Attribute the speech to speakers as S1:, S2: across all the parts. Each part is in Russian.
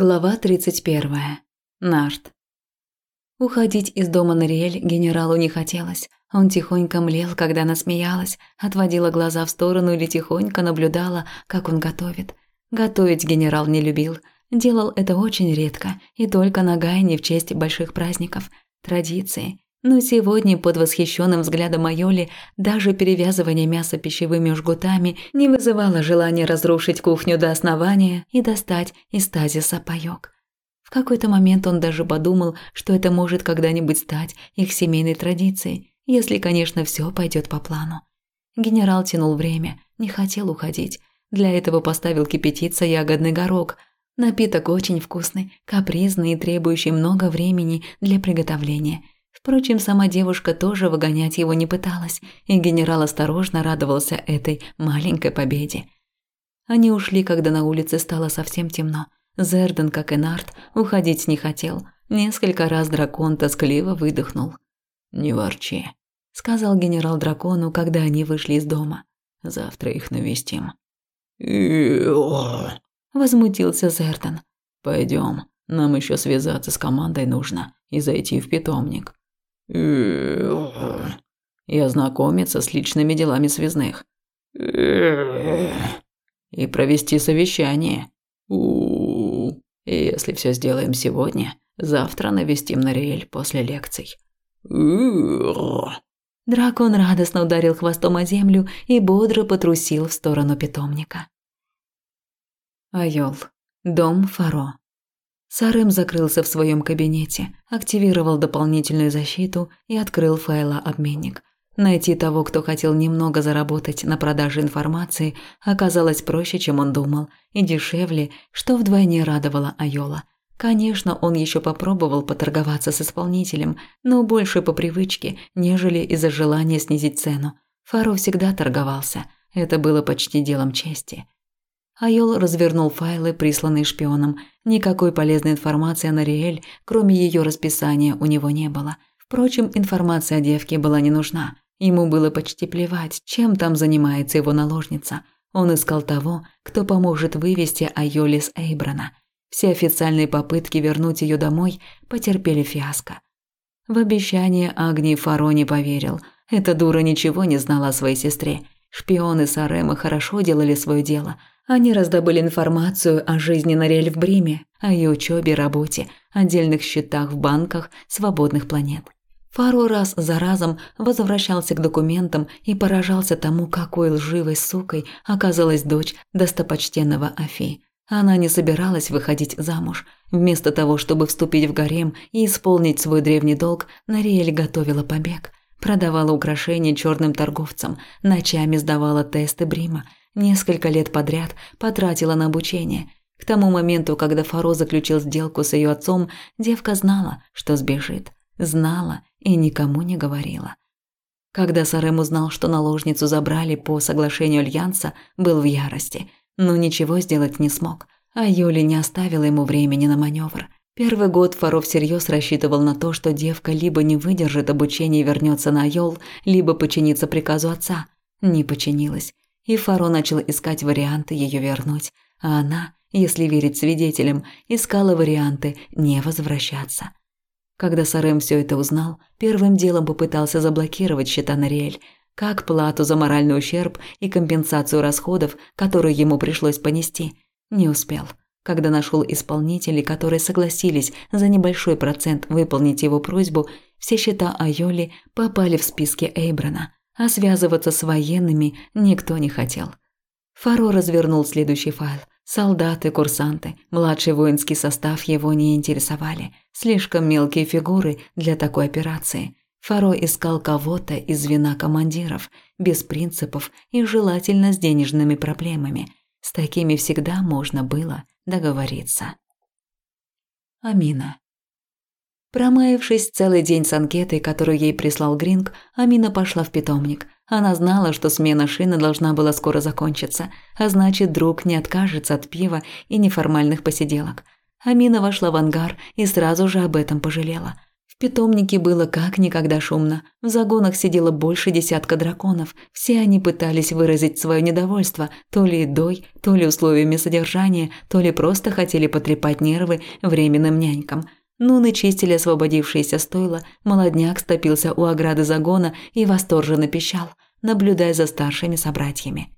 S1: Глава 31. Нарт. Уходить из дома Нариэль генералу не хотелось. Он тихонько млел, когда она смеялась, отводила глаза в сторону или тихонько наблюдала, как он готовит. Готовить генерал не любил. Делал это очень редко и только на Гайне в честь больших праздников. Традиции. Но сегодня под восхищенным взглядом Майоли даже перевязывание мяса пищевыми жгутами не вызывало желания разрушить кухню до основания и достать из тазиса паёк. В какой-то момент он даже подумал, что это может когда-нибудь стать их семейной традицией, если, конечно, все пойдет по плану. Генерал тянул время, не хотел уходить. Для этого поставил кипятиться ягодный горох. Напиток очень вкусный, капризный и требующий много времени для приготовления – Впрочем, сама девушка тоже выгонять его не пыталась, и генерал осторожно радовался этой маленькой победе. Они ушли, когда на улице стало совсем темно. Зерден, как и Нарт, уходить не хотел. Несколько раз дракон тоскливо выдохнул.
S2: «Не ворчи», –
S1: сказал генерал дракону, когда они вышли из дома.
S2: «Завтра их навестим».
S1: возмутился Зерден.
S2: Пойдем, нам еще связаться с командой нужно и зайти в питомник. И ознакомиться с личными делами связных. И провести совещание. И если все сделаем сегодня, завтра навестим Нариэль после лекций.
S1: Дракон радостно ударил хвостом о землю и бодро потрусил в сторону питомника. Айол. Дом Фаро. Сарем закрылся в своем кабинете, активировал дополнительную защиту и открыл файлообменник. Найти того, кто хотел немного заработать на продаже информации, оказалось проще, чем он думал, и дешевле, что вдвойне радовало Айола. Конечно, он еще попробовал поторговаться с исполнителем, но больше по привычке, нежели из-за желания снизить цену. Фаро всегда торговался, это было почти делом чести. Айол развернул файлы, присланные шпионом. Никакой полезной информации о Нариэль, кроме ее расписания, у него не было. Впрочем, информация о девке была не нужна. Ему было почти плевать, чем там занимается его наложница. Он искал того, кто поможет вывести Айоли с Эйбрана. Все официальные попытки вернуть ее домой потерпели фиаско. В обещание Агнии Фаро не поверил. Эта дура ничего не знала о своей сестре. Шпионы Сарема хорошо делали свое дело – они раздобыли информацию о жизни Нориэль в Бриме, о ее учебе, работе, отдельных счетах в банках свободных планет. Фаро раз за разом возвращался к документам и поражался тому, какой лживой сукой оказалась дочь достопочтенного Афи. Она не собиралась выходить замуж. Вместо того, чтобы вступить в гарем и исполнить свой древний долг, Нариэль готовила побег. Продавала украшения черным торговцам, ночами сдавала тесты Брима, Несколько лет подряд потратила на обучение. К тому моменту, когда Фаро заключил сделку с ее отцом, девка знала, что сбежит. Знала и никому не говорила. Когда Сарем узнал, что наложницу забрали по соглашению Альянса, был в ярости, но ничего сделать не смог. А Юли не оставила ему времени на маневр. Первый год Фаро всерьез рассчитывал на то, что девка либо не выдержит обучения и вернется на Айол, либо подчинится приказу отца. Не подчинилась и Фаро начал искать варианты ее вернуть, а она, если верить свидетелям, искала варианты не возвращаться. Когда Сарем все это узнал, первым делом попытался заблокировать счета Нориэль, как плату за моральный ущерб и компенсацию расходов, которые ему пришлось понести. Не успел. Когда нашел исполнителей, которые согласились за небольшой процент выполнить его просьбу, все счета Айоли попали в списки Эйбрана – а связываться с военными никто не хотел. Фаро развернул следующий файл. Солдаты, курсанты, младший воинский состав его не интересовали. Слишком мелкие фигуры для такой операции. Фаро искал кого-то из звена командиров, без принципов и желательно с денежными проблемами. С такими всегда можно было договориться. Амина. Промаявшись целый день с анкетой, которую ей прислал Гринг, Амина пошла в питомник. Она знала, что смена шины должна была скоро закончиться, а значит, друг не откажется от пива и неформальных посиделок. Амина вошла в ангар и сразу же об этом пожалела. В питомнике было как никогда шумно. В загонах сидело больше десятка драконов. Все они пытались выразить свое недовольство то ли едой, то ли условиями содержания, то ли просто хотели потрепать нервы временным нянькам. Нуны чистили освободившиеся стойла, молодняк стопился у ограды загона и восторженно пищал, наблюдая за старшими собратьями.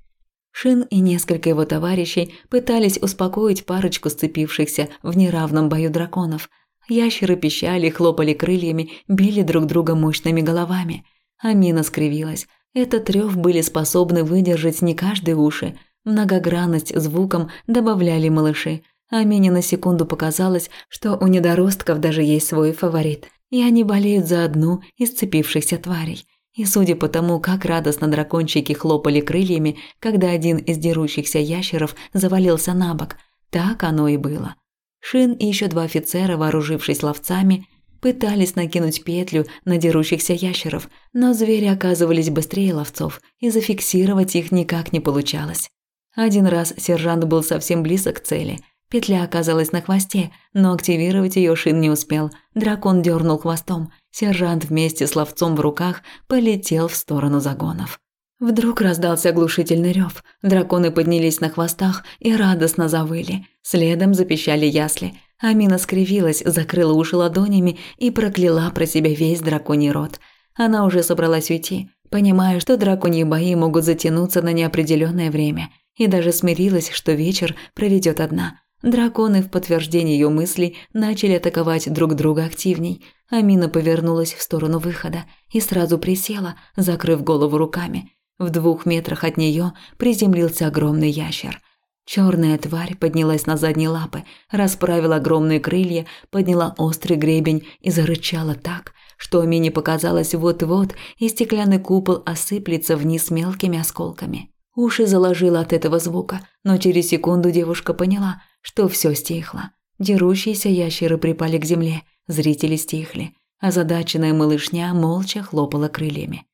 S1: Шин и несколько его товарищей пытались успокоить парочку сцепившихся в неравном бою драконов – Ящеры пищали, хлопали крыльями, били друг друга мощными головами. Амина скривилась. Этот рев были способны выдержать не каждые уши. Многогранность звуком добавляли малыши. Амине на секунду показалось, что у недоростков даже есть свой фаворит. И они болеют за одну из цепившихся тварей. И судя по тому, как радостно дракончики хлопали крыльями, когда один из дерущихся ящеров завалился на бок, так оно и было. Шин и еще два офицера, вооружившись ловцами, пытались накинуть петлю на дерущихся ящеров, но звери оказывались быстрее ловцов, и зафиксировать их никак не получалось. Один раз сержант был совсем близок к цели. Петля оказалась на хвосте, но активировать ее Шин не успел. Дракон дернул хвостом. Сержант вместе с ловцом в руках полетел в сторону загонов. Вдруг раздался оглушительный рев. Драконы поднялись на хвостах и радостно завыли. Следом запищали ясли. Амина скривилась, закрыла уши ладонями и прокляла про себя весь драконий род. Она уже собралась уйти, понимая, что драконьи бои могут затянуться на неопределенное время, и даже смирилась, что вечер проведет одна. Драконы в подтверждение ее мыслей начали атаковать друг друга активней. Амина повернулась в сторону выхода и сразу присела, закрыв голову руками. В двух метрах от нее приземлился огромный ящер. Черная тварь поднялась на задние лапы, расправила огромные крылья, подняла острый гребень и зарычала так, что Мине показалось вот-вот, и стеклянный купол осыплется вниз мелкими осколками. Уши заложила от этого звука, но через секунду девушка поняла, что все стихло. Дерущиеся ящеры припали к земле, зрители стихли, а задаченная малышня молча хлопала крыльями.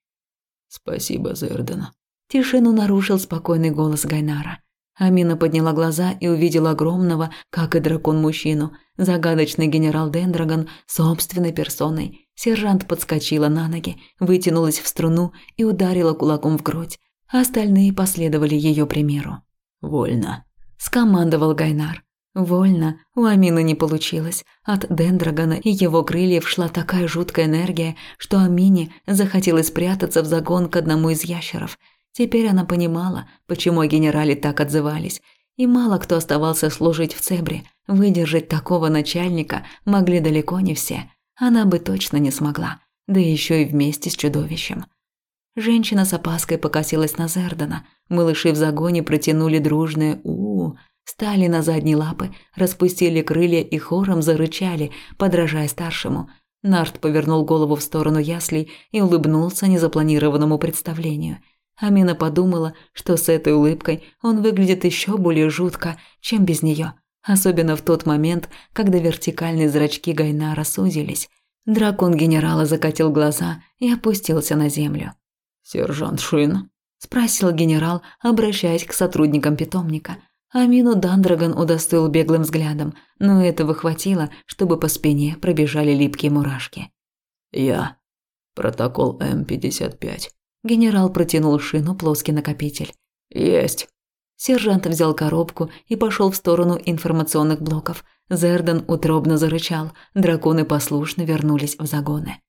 S2: «Спасибо, Зерден».
S1: Тишину нарушил спокойный голос Гайнара. Амина подняла глаза и увидела огромного, как и дракон, мужчину. Загадочный генерал Дендрагон собственной персоной. Сержант подскочила на ноги, вытянулась в струну и ударила кулаком в грудь. Остальные последовали ее примеру.
S2: «Вольно», –
S1: скомандовал Гайнар. Вольно у Амины не получилось. От Дендрагона и его крыльев шла такая жуткая энергия, что Амине захотелось спрятаться в загон к одному из ящеров. Теперь она понимала, почему о так отзывались. И мало кто оставался служить в Цебре. Выдержать такого начальника могли далеко не все. Она бы точно не смогла. Да еще и вместе с чудовищем. Женщина с опаской покосилась на Зердана. Малыши в загоне протянули дружное -у Стали на задние лапы, распустили крылья и хором зарычали, подражая старшему. Нарт повернул голову в сторону яслей и улыбнулся незапланированному представлению. Амина подумала, что с этой улыбкой он выглядит еще более жутко, чем без нее, особенно в тот момент, когда вертикальные зрачки Гайнара сузились. Дракон генерала закатил глаза и опустился на землю.
S2: «Сержант Шин?»
S1: – спросил генерал, обращаясь к сотрудникам питомника – Амину Дандрагон удостоил беглым взглядом, но этого хватило, чтобы по спине пробежали липкие мурашки.
S2: «Я. Протокол М-55».
S1: Генерал протянул шину плоский накопитель.
S2: «Есть».
S1: Сержант взял коробку и пошел в сторону информационных блоков. Зердан утробно зарычал, драконы послушно вернулись в загоны.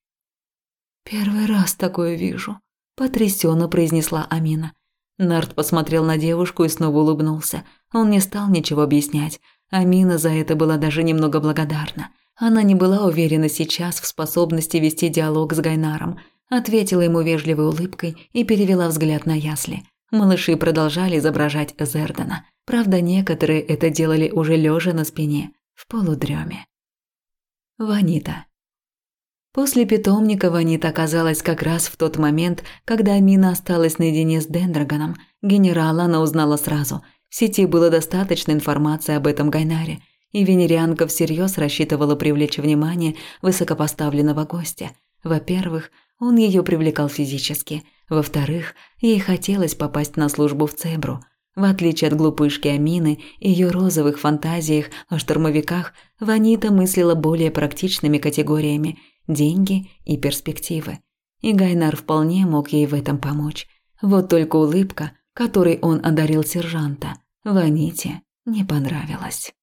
S1: «Первый раз такое вижу», – потрясенно произнесла Амина. Нарт посмотрел на девушку и снова улыбнулся. Он не стал ничего объяснять. Амина за это была даже немного благодарна. Она не была уверена сейчас в способности вести диалог с Гайнаром. Ответила ему вежливой улыбкой и перевела взгляд на ясли. Малыши продолжали изображать Зердана. Правда, некоторые это делали уже лежа на спине, в полудреме. Ванита. После питомника Ванита оказалась как раз в тот момент, когда Амина осталась наедине с Дендрагоном. Генерала она узнала сразу. В сети было достаточно информации об этом Гайнаре, и венерианка всерьез рассчитывала привлечь внимание высокопоставленного гостя. Во-первых, он ее привлекал физически. Во-вторых, ей хотелось попасть на службу в Цебру. В отличие от глупышки Амины и ее розовых фантазиях о штурмовиках, Ванита мыслила более практичными категориями – деньги и перспективы. И Гайнар вполне мог ей в этом помочь. Вот только улыбка, которой он одарил сержанта, Ваните не понравилась.